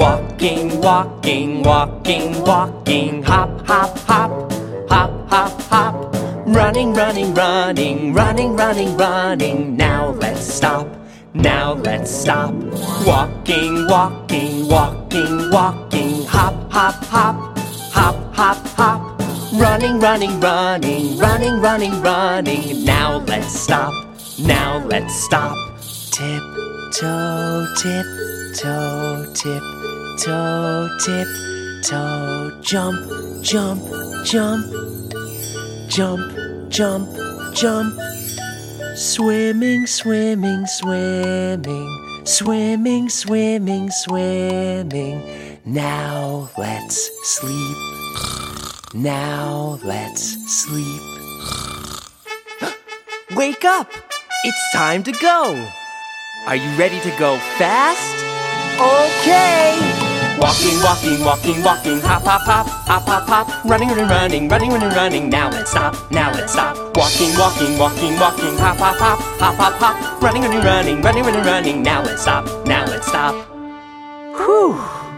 Walking, walking, walking, walking. Hop, hop, hop. Hop, hop, hop. Running, running, running, running, running, running. Now let's stop. Now let's stop. Walking, walking, walking, walking. Hop, hop, hop. Hop, hop, hop. Running, running, running, running, running, running. Now let's stop. Now let's stop. Tip toe, tip toe, tip toe, tip toe. Jump, jump, jump. Jump, jump, jump. Swimming, swimming, swimming. Swimming, swimming, swimming. Now let's sleep. Now let's sleep. Wake up! It's time to go! Are you ready to go fast? Okay! Walking, walking, walking, walking, hop, hop, hop, hop, hop, hop, running, running, running, running, running, running. Now let's stop, now let's stop. Walking, walking, walking, walking, hop, hop, hop, hop, hop, hop, running, running, running, running, running, running. Now let's stop, now let's stop. Whew!